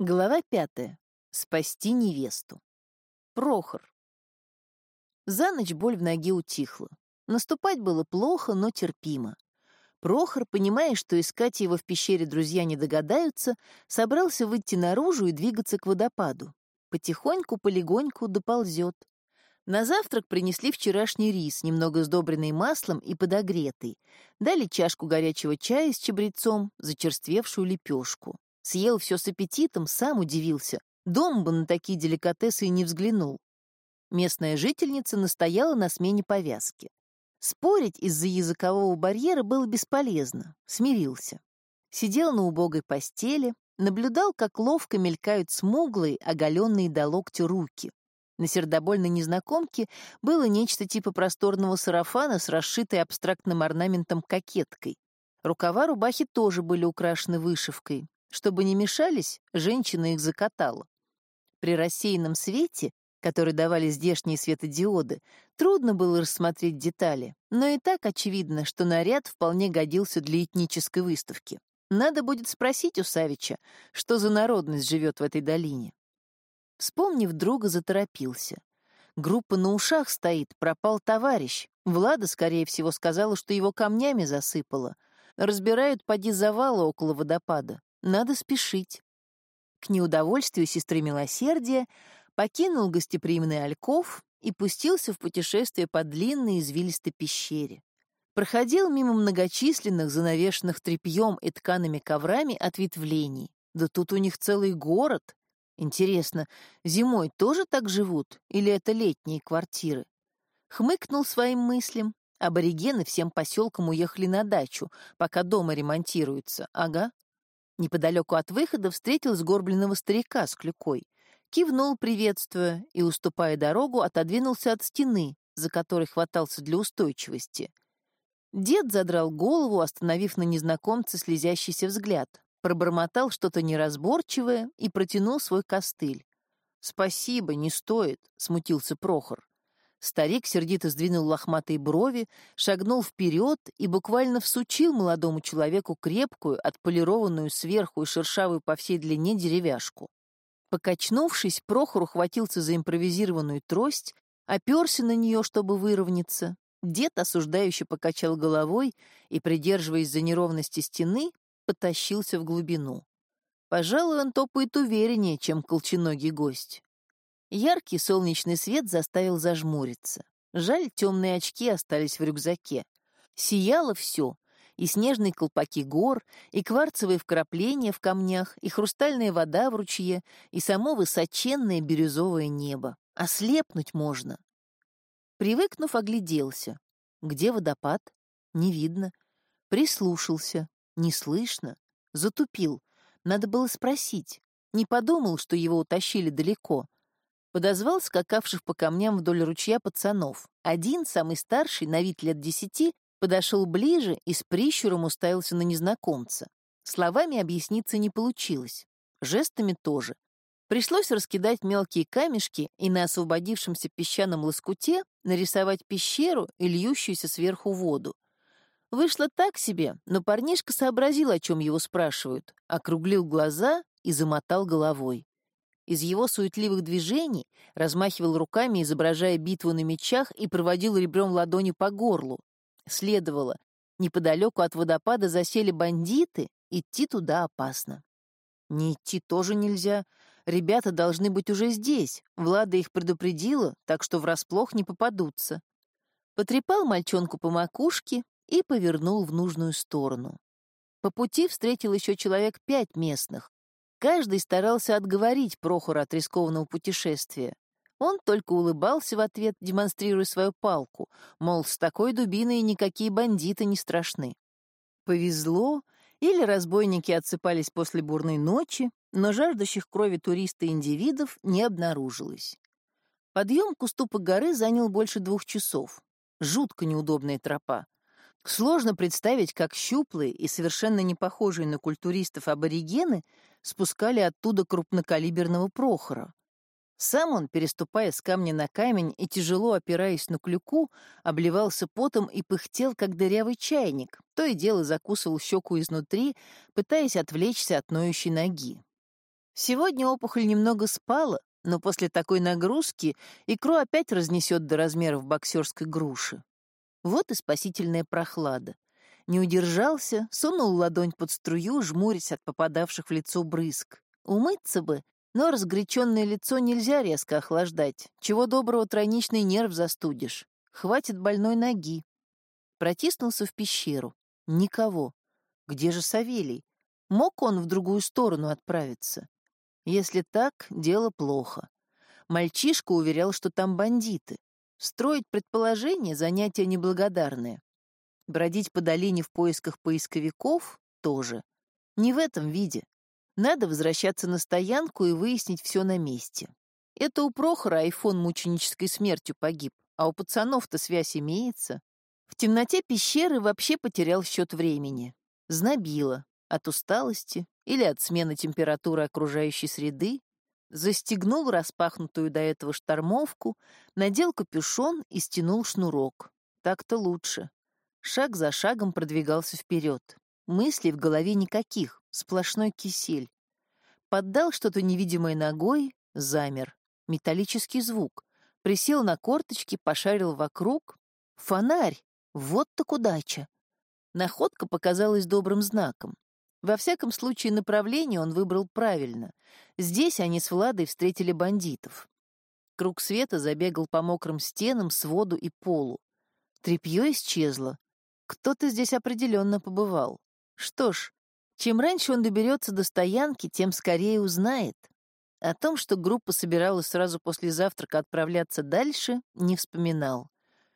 Глава пятая. Спасти невесту. Прохор. За ночь боль в ноге утихла. Наступать было плохо, но терпимо. Прохор, понимая, что искать его в пещере друзья не догадаются, собрался выйти наружу и двигаться к водопаду. Потихоньку, полегоньку доползет. На завтрак принесли вчерашний рис, немного сдобренный маслом и подогретый. Дали чашку горячего чая с чабрецом, зачерствевшую лепешку. Съел все с аппетитом, сам удивился. Дом бы на такие деликатесы и не взглянул. Местная жительница настояла на смене повязки. Спорить из-за языкового барьера было бесполезно, смирился. Сидел на убогой постели, наблюдал, как ловко мелькают смуглые, оголенные до локтя руки. На сердобольной незнакомке было нечто типа просторного сарафана с расшитой абстрактным орнаментом кокеткой. Рукава рубахи тоже были украшены вышивкой. Чтобы не мешались, женщина их закатала. При рассеянном свете, который давали здешние светодиоды, трудно было рассмотреть детали, но и так очевидно, что наряд вполне годился для этнической выставки. Надо будет спросить у Савича, что за народность живет в этой долине. Вспомнив друга, заторопился. Группа на ушах стоит, пропал товарищ. Влада, скорее всего, сказала, что его камнями засыпало. Разбирают поди завала около водопада. Надо спешить. К неудовольствию сестры милосердия покинул гостеприимный Альков и пустился в путешествие по длинной извилистой пещере. Проходил мимо многочисленных, занавешенных тряпьем и ткаными коврами ответвлений. Да тут у них целый город, Интересно, зимой тоже так живут или это летние квартиры? Хмыкнул своим мыслям. Аборигены всем поселкам уехали на дачу, пока дома ремонтируются. Ага. Неподалеку от выхода встретил сгорбленного старика с клюкой. Кивнул, приветствуя, и, уступая дорогу, отодвинулся от стены, за которой хватался для устойчивости. Дед задрал голову, остановив на незнакомце слезящийся взгляд пробормотал что-то неразборчивое и протянул свой костыль. «Спасибо, не стоит», — смутился Прохор. Старик сердито сдвинул лохматые брови, шагнул вперед и буквально всучил молодому человеку крепкую, отполированную сверху и шершавую по всей длине деревяшку. Покачнувшись, Прохор ухватился за импровизированную трость, оперся на нее, чтобы выровняться. Дед осуждающе покачал головой и, придерживаясь за неровности стены, потащился в глубину. Пожалуй, он топает увереннее, чем колченогий гость. Яркий солнечный свет заставил зажмуриться. Жаль, темные очки остались в рюкзаке. Сияло все, и снежные колпаки гор, и кварцевые вкрапления в камнях, и хрустальная вода в ручье, и само высоченное бирюзовое небо. Ослепнуть можно. Привыкнув, огляделся. Где водопад? Не видно. Прислушался. Не слышно. Затупил. Надо было спросить. Не подумал, что его утащили далеко. Подозвал скакавших по камням вдоль ручья пацанов. Один, самый старший, на вид лет десяти, подошел ближе и с прищуром уставился на незнакомца. Словами объясниться не получилось. Жестами тоже. Пришлось раскидать мелкие камешки и на освободившемся песчаном лоскуте нарисовать пещеру и льющуюся сверху воду. Вышло так себе, но парнишка сообразил, о чем его спрашивают, округлил глаза и замотал головой. Из его суетливых движений размахивал руками, изображая битву на мечах, и проводил ребром ладони по горлу. Следовало, неподалеку от водопада засели бандиты, идти туда опасно. Не идти тоже нельзя. Ребята должны быть уже здесь. Влада их предупредила, так что врасплох не попадутся. Потрепал мальчонку по макушке, и повернул в нужную сторону. По пути встретил еще человек пять местных. Каждый старался отговорить Прохора от рискованного путешествия. Он только улыбался в ответ, демонстрируя свою палку, мол, с такой дубиной никакие бандиты не страшны. Повезло, или разбойники отсыпались после бурной ночи, но жаждущих крови туриста и индивидов не обнаружилось. Подъем к уступу горы занял больше двух часов. Жутко неудобная тропа. Сложно представить, как щуплые и совершенно не похожие на культуристов аборигены спускали оттуда крупнокалиберного Прохора. Сам он, переступая с камня на камень и тяжело опираясь на клюку, обливался потом и пыхтел, как дырявый чайник, то и дело закусывал щеку изнутри, пытаясь отвлечься от ноющей ноги. Сегодня опухоль немного спала, но после такой нагрузки икру опять разнесет до размеров боксерской груши. Вот и спасительная прохлада. Не удержался, сунул ладонь под струю, жмурясь от попадавших в лицо брызг. Умыться бы, но разгоряченное лицо нельзя резко охлаждать. Чего доброго тройничный нерв застудишь. Хватит больной ноги. Протиснулся в пещеру. Никого. Где же Савелий? Мог он в другую сторону отправиться? Если так, дело плохо. Мальчишка уверял, что там бандиты. Строить предположения — занятие неблагодарное. Бродить по долине в поисках поисковиков — тоже. Не в этом виде. Надо возвращаться на стоянку и выяснить все на месте. Это у Прохора айфон мученической смертью погиб, а у пацанов-то связь имеется. В темноте пещеры вообще потерял счет времени. Знобило от усталости или от смены температуры окружающей среды, застегнул распахнутую до этого штормовку, надел капюшон и стянул шнурок. Так-то лучше. Шаг за шагом продвигался вперед. Мыслей в голове никаких, сплошной кисель. Поддал что-то невидимой ногой, замер. Металлический звук. Присел на корточки, пошарил вокруг. Фонарь! Вот так удача! Находка показалась добрым знаком. Во всяком случае, направление он выбрал правильно. Здесь они с Владой встретили бандитов. Круг света забегал по мокрым стенам, своду и полу. Трепье исчезло. Кто-то здесь определенно побывал. Что ж, чем раньше он доберется до стоянки, тем скорее узнает. О том, что группа собиралась сразу после завтрака отправляться дальше, не вспоминал.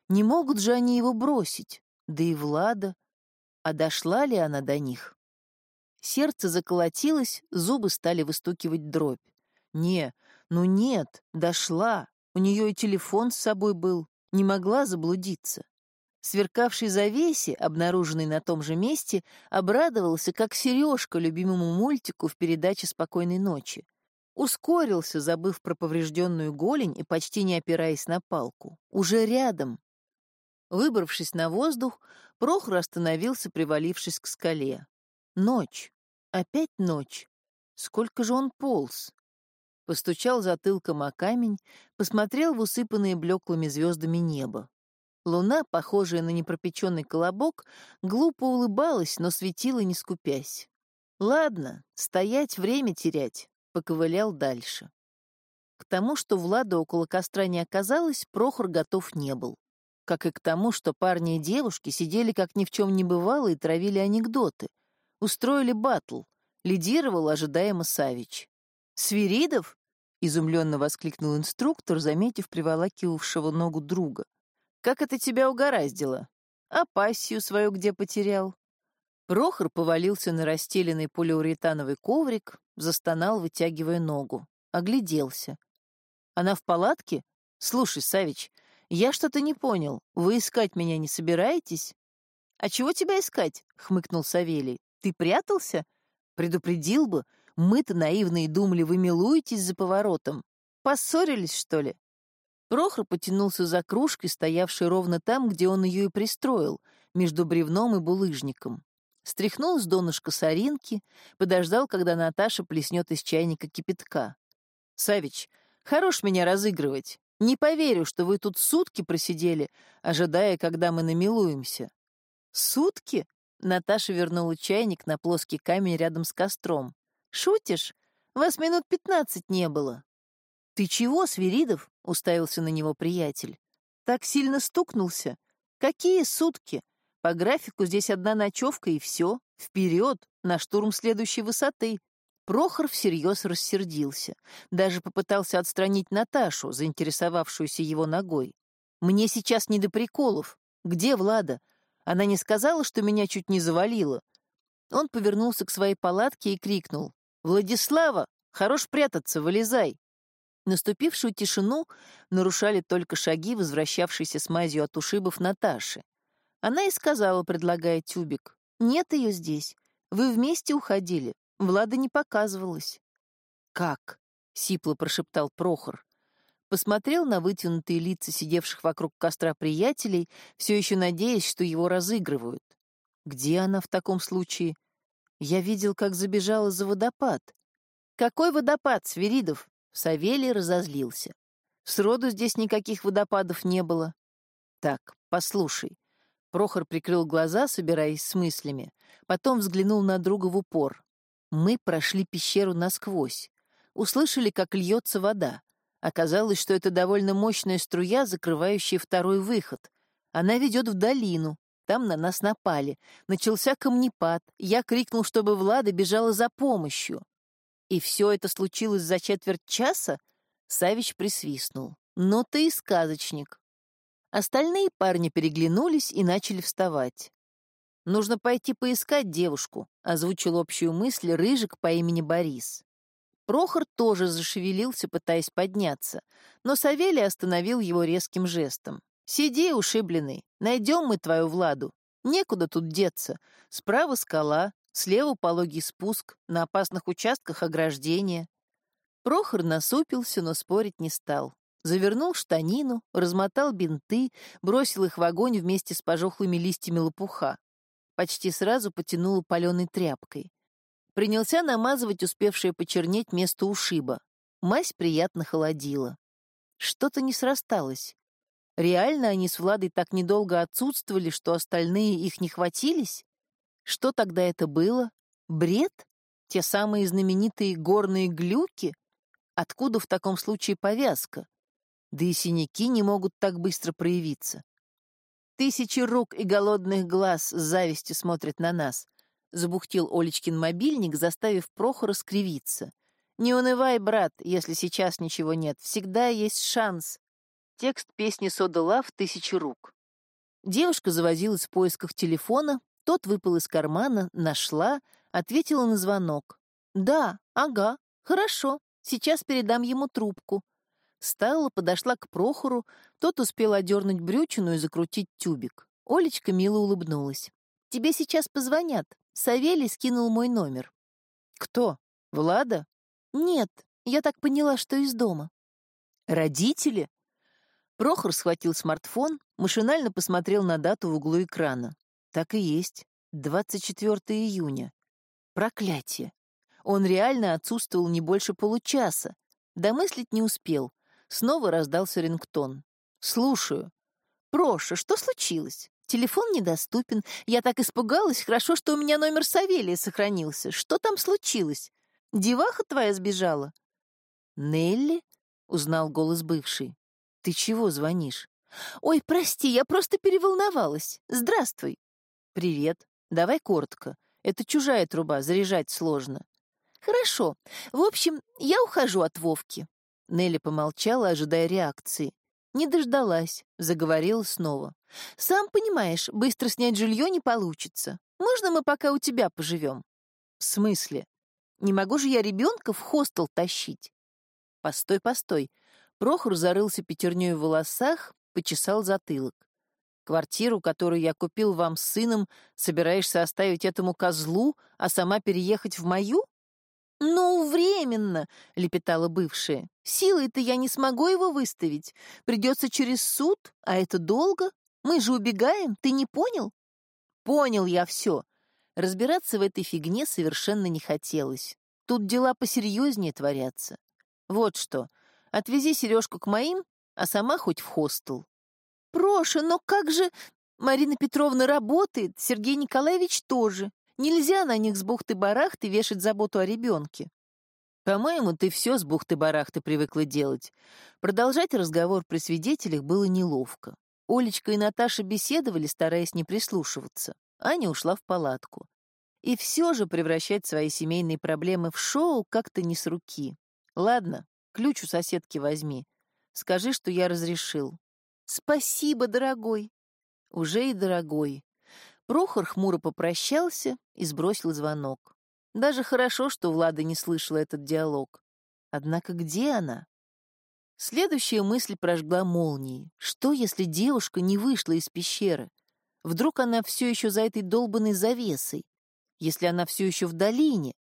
Не могут же они его бросить, да и Влада. А дошла ли она до них? Сердце заколотилось, зубы стали выстукивать дробь. Не, ну нет, дошла. У нее и телефон с собой был, не могла заблудиться. Сверкавший завесе, обнаруженный на том же месте, обрадовался, как сережка любимому мультику в передаче «Спокойной ночи». Ускорился, забыв про поврежденную голень и почти не опираясь на палку. Уже рядом. Выбравшись на воздух, Прохор остановился, привалившись к скале. Ночь. Опять ночь. Сколько же он полз? Постучал затылком о камень, посмотрел в усыпанное блеклыми звездами небо. Луна, похожая на непропеченный колобок, глупо улыбалась, но светила не скупясь. Ладно, стоять, время терять, поковылял дальше. К тому, что Влада около костра не оказалось, Прохор готов не был. Как и к тому, что парни и девушки сидели как ни в чем не бывало и травили анекдоты — Устроили батл. Лидировал ожидаемо Савич. «Свиридов?» — изумленно воскликнул инструктор, заметив приволакивавшего ногу друга. «Как это тебя угораздило? А пассию свою где потерял?» Прохор повалился на расстеленный полиуретановый коврик, застонал, вытягивая ногу. Огляделся. «Она в палатке? Слушай, Савич, я что-то не понял. Вы искать меня не собираетесь?» «А чего тебя искать?» — хмыкнул Савелий. Ты прятался? Предупредил бы. Мы-то наивные думали, вы милуетесь за поворотом. Поссорились, что ли?» Прохор потянулся за кружкой, стоявшей ровно там, где он ее и пристроил, между бревном и булыжником. Стряхнул с донышка соринки, подождал, когда Наташа плеснет из чайника кипятка. «Савич, хорош меня разыгрывать. Не поверю, что вы тут сутки просидели, ожидая, когда мы намилуемся». «Сутки?» Наташа вернула чайник на плоский камень рядом с костром. «Шутишь? Вас минут пятнадцать не было». «Ты чего, Свиридов?» — уставился на него приятель. «Так сильно стукнулся? Какие сутки? По графику здесь одна ночевка и все. Вперед, на штурм следующей высоты». Прохор всерьез рассердился. Даже попытался отстранить Наташу, заинтересовавшуюся его ногой. «Мне сейчас не до приколов. Где Влада? Она не сказала, что меня чуть не завалило. Он повернулся к своей палатке и крикнул. «Владислава, хорош прятаться, вылезай!» Наступившую тишину нарушали только шаги, возвращавшиеся с мазью от ушибов Наташи. Она и сказала, предлагая тюбик. «Нет ее здесь. Вы вместе уходили. Влада не показывалась». «Как?» — сипло прошептал Прохор посмотрел на вытянутые лица сидевших вокруг костра приятелей, все еще надеясь, что его разыгрывают. Где она в таком случае? Я видел, как забежала за водопад. «Какой водопад, Свиридов?» Савелий разозлился. Сроду здесь никаких водопадов не было. Так, послушай. Прохор прикрыл глаза, собираясь с мыслями. Потом взглянул на друга в упор. Мы прошли пещеру насквозь. Услышали, как льется вода. Оказалось, что это довольно мощная струя, закрывающая второй выход. Она ведет в долину. Там на нас напали. Начался камнепад. Я крикнул, чтобы Влада бежала за помощью. И все это случилось за четверть часа? Савич присвистнул. «Ну ты и сказочник». Остальные парни переглянулись и начали вставать. «Нужно пойти поискать девушку», — озвучил общую мысль Рыжик по имени Борис. Прохор тоже зашевелился, пытаясь подняться, но Савелий остановил его резким жестом. «Сиди, ушибленный, найдем мы твою Владу. Некуда тут деться. Справа скала, слева пологий спуск, на опасных участках ограждения. Прохор насупился, но спорить не стал. Завернул штанину, размотал бинты, бросил их в огонь вместе с пожухлыми листьями лопуха. Почти сразу потянул паленой тряпкой. Принялся намазывать успевшее почернеть место ушиба. Мазь приятно холодила. Что-то не срасталось. Реально они с Владой так недолго отсутствовали, что остальные их не хватились? Что тогда это было? Бред? Те самые знаменитые горные глюки? Откуда в таком случае повязка? Да и синяки не могут так быстро проявиться. Тысячи рук и голодных глаз с завистью смотрят на нас. Забухтел Олечкин мобильник, заставив Прохора скривиться. «Не унывай, брат, если сейчас ничего нет. Всегда есть шанс». Текст песни «Сода Лав» «Тысячи рук». Девушка завозилась в поисках телефона, тот выпал из кармана, нашла, ответила на звонок. «Да, ага, хорошо, Сейчас передам ему трубку». Стелла подошла к Прохору, тот успел одернуть брючину и закрутить тюбик. Олечка мило улыбнулась. «Тебе сейчас позвонят. Савелий скинул мой номер». «Кто? Влада?» «Нет, я так поняла, что из дома». «Родители?» Прохор схватил смартфон, машинально посмотрел на дату в углу экрана. Так и есть. 24 июня. Проклятие. Он реально отсутствовал не больше получаса. Домыслить не успел. Снова раздался рингтон. «Слушаю». «Проша, что случилось? Телефон недоступен. Я так испугалась. Хорошо, что у меня номер Савелия сохранился. Что там случилось? Деваха твоя сбежала?» «Нелли?» — узнал голос бывший. «Ты чего звонишь?» «Ой, прости, я просто переволновалась. Здравствуй». «Привет. Давай коротко. Это чужая труба, заряжать сложно». «Хорошо. В общем, я ухожу от Вовки». Нелли помолчала, ожидая реакции. Не дождалась, заговорила снова. «Сам понимаешь, быстро снять жилье не получится. Можно мы пока у тебя поживем?» «В смысле? Не могу же я ребенка в хостел тащить?» «Постой, постой». Прохор зарылся пятерней в волосах, почесал затылок. «Квартиру, которую я купил вам с сыном, собираешься оставить этому козлу, а сама переехать в мою?» «Ну, временно», — лепетала бывшая. «Силой-то я не смогу его выставить. Придется через суд, а это долго. Мы же убегаем, ты не понял?» «Понял я все». Разбираться в этой фигне совершенно не хотелось. Тут дела посерьезнее творятся. Вот что, отвези Сережку к моим, а сама хоть в хостел. «Проша, но как же...» Марина Петровна работает, Сергей Николаевич тоже. Нельзя на них с бухты-барахты вешать заботу о ребенке. По-моему, ты все с бухты-барахты привыкла делать. Продолжать разговор при свидетелях было неловко. Олечка и Наташа беседовали, стараясь не прислушиваться. Аня ушла в палатку. И все же превращать свои семейные проблемы в шоу как-то не с руки. Ладно, ключ у соседки возьми. Скажи, что я разрешил. Спасибо, дорогой. Уже и дорогой. Прохор хмуро попрощался и сбросил звонок. Даже хорошо, что Влада не слышала этот диалог. Однако где она? Следующая мысль прожгла молнией. Что, если девушка не вышла из пещеры? Вдруг она все еще за этой долбанной завесой? Если она все еще в долине?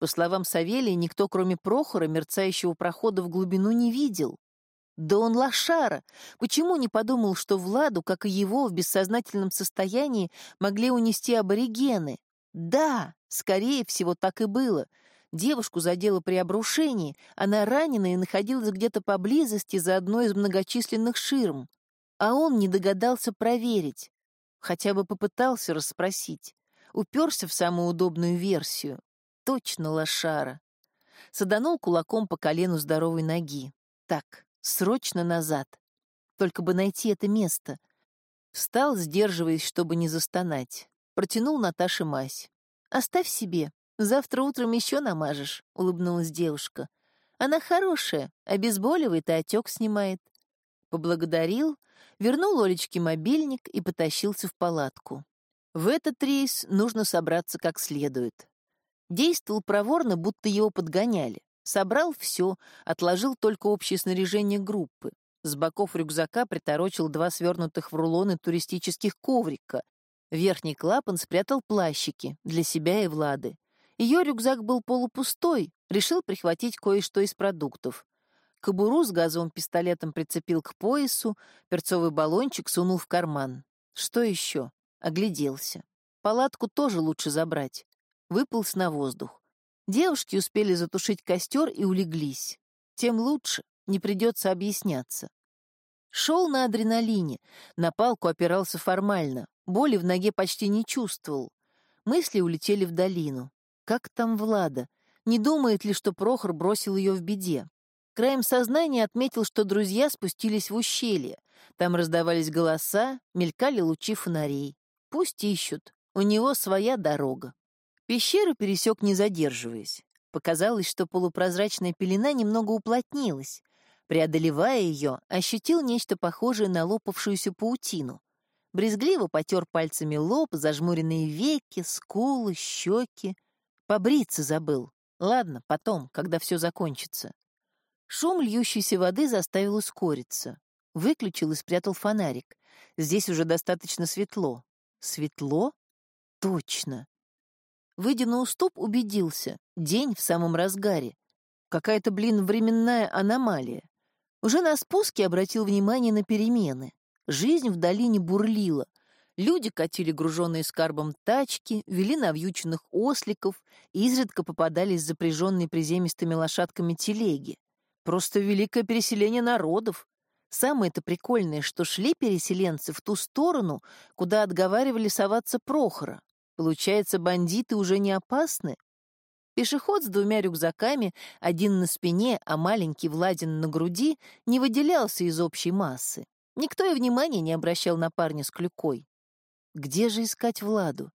По словам Савелия, никто, кроме Прохора, мерцающего прохода в глубину не видел. Да он лошара! Почему не подумал, что Владу, как и его, в бессознательном состоянии могли унести аборигены? Да, скорее всего, так и было. Девушку задело при обрушении, она ранена и находилась где-то поблизости за одной из многочисленных ширм. А он не догадался проверить, хотя бы попытался расспросить. Уперся в самую удобную версию. Точно лошара. Саданул кулаком по колену здоровой ноги. Так, срочно назад. Только бы найти это место. Встал, сдерживаясь, чтобы не застонать. Протянул Наташе мазь. «Оставь себе. Завтра утром еще намажешь», — улыбнулась девушка. «Она хорошая, обезболивает и отек снимает». Поблагодарил, вернул Олечке мобильник и потащился в палатку. В этот рейс нужно собраться как следует. Действовал проворно, будто его подгоняли. Собрал все, отложил только общее снаряжение группы. С боков рюкзака приторочил два свернутых в рулоны туристических коврика. Верхний клапан спрятал плащики для себя и Влады. Ее рюкзак был полупустой, решил прихватить кое-что из продуктов. Кобуру с газовым пистолетом прицепил к поясу, перцовый баллончик сунул в карман. Что еще? Огляделся. Палатку тоже лучше забрать. Выполз на воздух. Девушки успели затушить костер и улеглись. Тем лучше, не придется объясняться. Шел на адреналине, на палку опирался формально, боли в ноге почти не чувствовал. Мысли улетели в долину. Как там Влада? Не думает ли, что Прохор бросил ее в беде? Краем сознания отметил, что друзья спустились в ущелье. Там раздавались голоса, мелькали лучи фонарей. Пусть ищут, у него своя дорога. Пещеру пересек, не задерживаясь. Показалось, что полупрозрачная пелена немного уплотнилась. Преодолевая ее, ощутил нечто похожее на лопавшуюся паутину. Брезгливо потер пальцами лоб, зажмуренные веки, скулы, щеки. Побриться забыл. Ладно, потом, когда все закончится. Шум льющейся воды заставил ускориться. Выключил и спрятал фонарик. Здесь уже достаточно светло. Светло? Точно. Выйдя на уступ, убедился. День в самом разгаре. Какая-то, блин, временная аномалия. Уже на спуске обратил внимание на перемены. Жизнь в долине бурлила. Люди катили груженные скарбом тачки, вели навьюченных осликов, изредка попадались запряженные приземистыми лошадками телеги. Просто великое переселение народов. Самое-то прикольное, что шли переселенцы в ту сторону, куда отговаривали соваться Прохора. Получается, бандиты уже не опасны? Пешеход с двумя рюкзаками, один на спине, а маленький Владин на груди, не выделялся из общей массы. Никто и внимания не обращал на парня с клюкой. Где же искать Владу?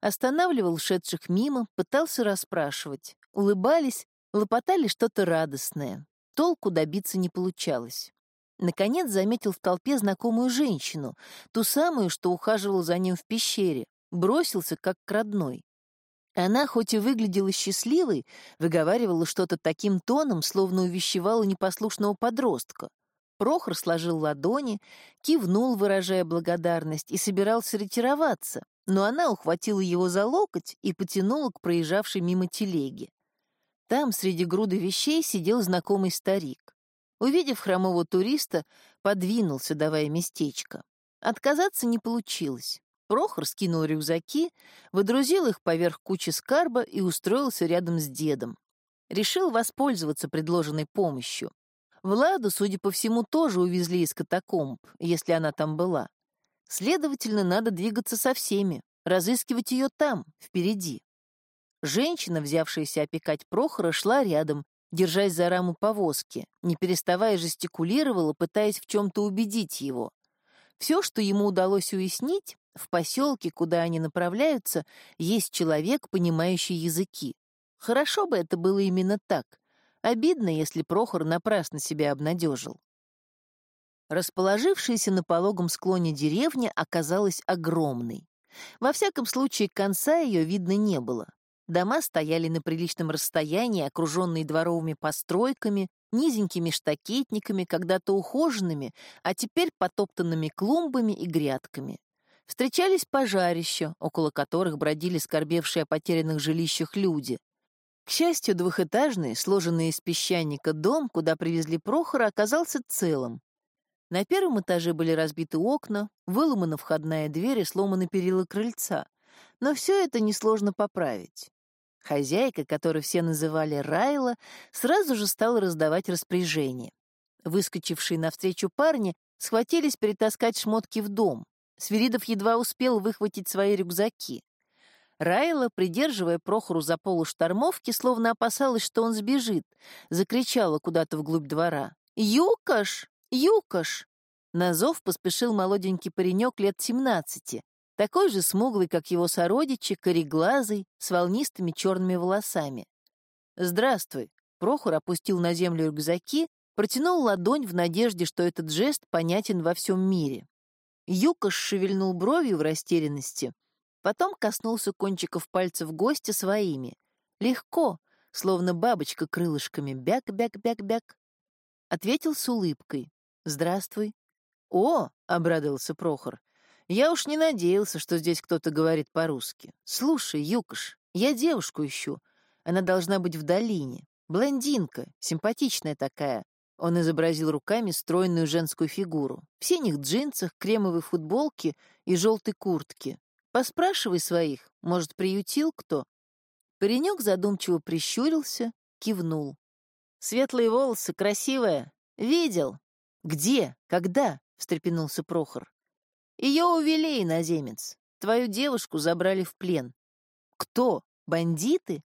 Останавливал шедших мимо, пытался расспрашивать. Улыбались, лопотали что-то радостное. Толку добиться не получалось. Наконец заметил в толпе знакомую женщину, ту самую, что ухаживал за ним в пещере, бросился как к родной. Она, хоть и выглядела счастливой, выговаривала что-то таким тоном, словно увещевала непослушного подростка. Прохор сложил ладони, кивнул, выражая благодарность, и собирался ретироваться, но она ухватила его за локоть и потянула к проезжавшей мимо телеге. Там, среди груды вещей, сидел знакомый старик. Увидев хромого туриста, подвинулся, давая местечко. Отказаться не получилось. Прохор скинул рюкзаки, выдрузил их поверх кучи скарба и устроился рядом с дедом. Решил воспользоваться предложенной помощью. Владу, судя по всему, тоже увезли из катакомб, если она там была. Следовательно, надо двигаться со всеми, разыскивать ее там, впереди. Женщина, взявшаяся опекать Прохора, шла рядом, держась за раму повозки, не переставая жестикулировала, пытаясь в чем-то убедить его. Все, что ему удалось уяснить, в поселке, куда они направляются, есть человек, понимающий языки. Хорошо бы это было именно так. Обидно, если Прохор напрасно себя обнадежил. Расположившаяся на пологом склоне деревня оказалась огромной. Во всяком случае, конца ее видно не было. Дома стояли на приличном расстоянии, окруженные дворовыми постройками, низенькими штакетниками, когда-то ухоженными, а теперь потоптанными клумбами и грядками. Встречались пожарища, около которых бродили скорбевшие о потерянных жилищах люди. К счастью, двухэтажный, сложенный из песчаника дом, куда привезли Прохора, оказался целым. На первом этаже были разбиты окна, выломана входная дверь и сломаны перила крыльца. Но все это несложно поправить. Хозяйка, которую все называли Райла, сразу же стала раздавать распоряжения. Выскочившие навстречу парни схватились перетаскать шмотки в дом. Свиридов едва успел выхватить свои рюкзаки. Райла, придерживая Прохору за полу штормовки, словно опасалась, что он сбежит, закричала куда-то вглубь двора. «Юкаш! Юкаш!» На зов поспешил молоденький паренек лет семнадцати, такой же смуглый, как его сородичи, кореглазый, с волнистыми черными волосами. «Здравствуй!» Прохор опустил на землю рюкзаки, протянул ладонь в надежде, что этот жест понятен во всем мире. Юкаш шевельнул бровью в растерянности, потом коснулся кончиков пальцев гостя своими. Легко, словно бабочка крылышками, бяк-бяк-бяк-бяк. Ответил с улыбкой. «Здравствуй». «О!» — обрадовался Прохор. «Я уж не надеялся, что здесь кто-то говорит по-русски. Слушай, Юкаш, я девушку ищу. Она должна быть в долине. Блондинка, симпатичная такая. Он изобразил руками стройную женскую фигуру. В синих джинсах, кремовой футболке и желтой куртке. Поспрашивай своих, может, приютил кто?» Паренек задумчиво прищурился, кивнул. «Светлые волосы, красивая. Видел. Где? Когда?» — встрепенулся Прохор. «Ее увели, иноземец. Твою девушку забрали в плен». «Кто? Бандиты?»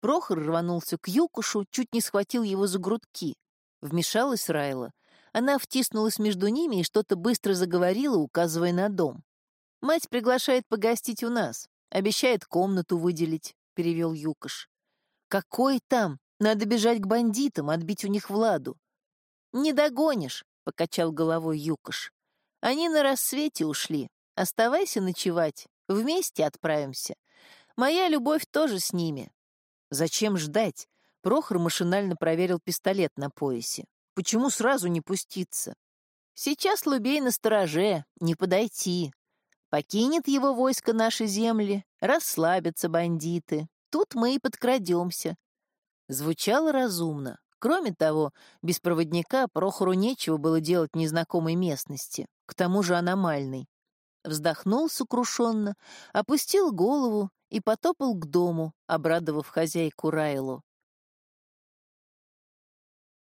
Прохор рванулся к Юкушу, чуть не схватил его за грудки. Вмешалась Райла. Она втиснулась между ними и что-то быстро заговорила, указывая на дом. «Мать приглашает погостить у нас. Обещает комнату выделить», — перевел Юкош. «Какой там? Надо бежать к бандитам, отбить у них Владу». «Не догонишь», — покачал головой Юкош. «Они на рассвете ушли. Оставайся ночевать. Вместе отправимся. Моя любовь тоже с ними». «Зачем ждать?» Прохор машинально проверил пистолет на поясе. «Почему сразу не пуститься?» «Сейчас Лубей на стороже, не подойти. Покинет его войско наши земли, расслабятся бандиты. Тут мы и подкрадемся. Звучало разумно. Кроме того, без проводника Прохору нечего было делать в незнакомой местности, к тому же аномальной. Вздохнул сокрушенно, опустил голову и потопал к дому, обрадовав хозяйку Райлу.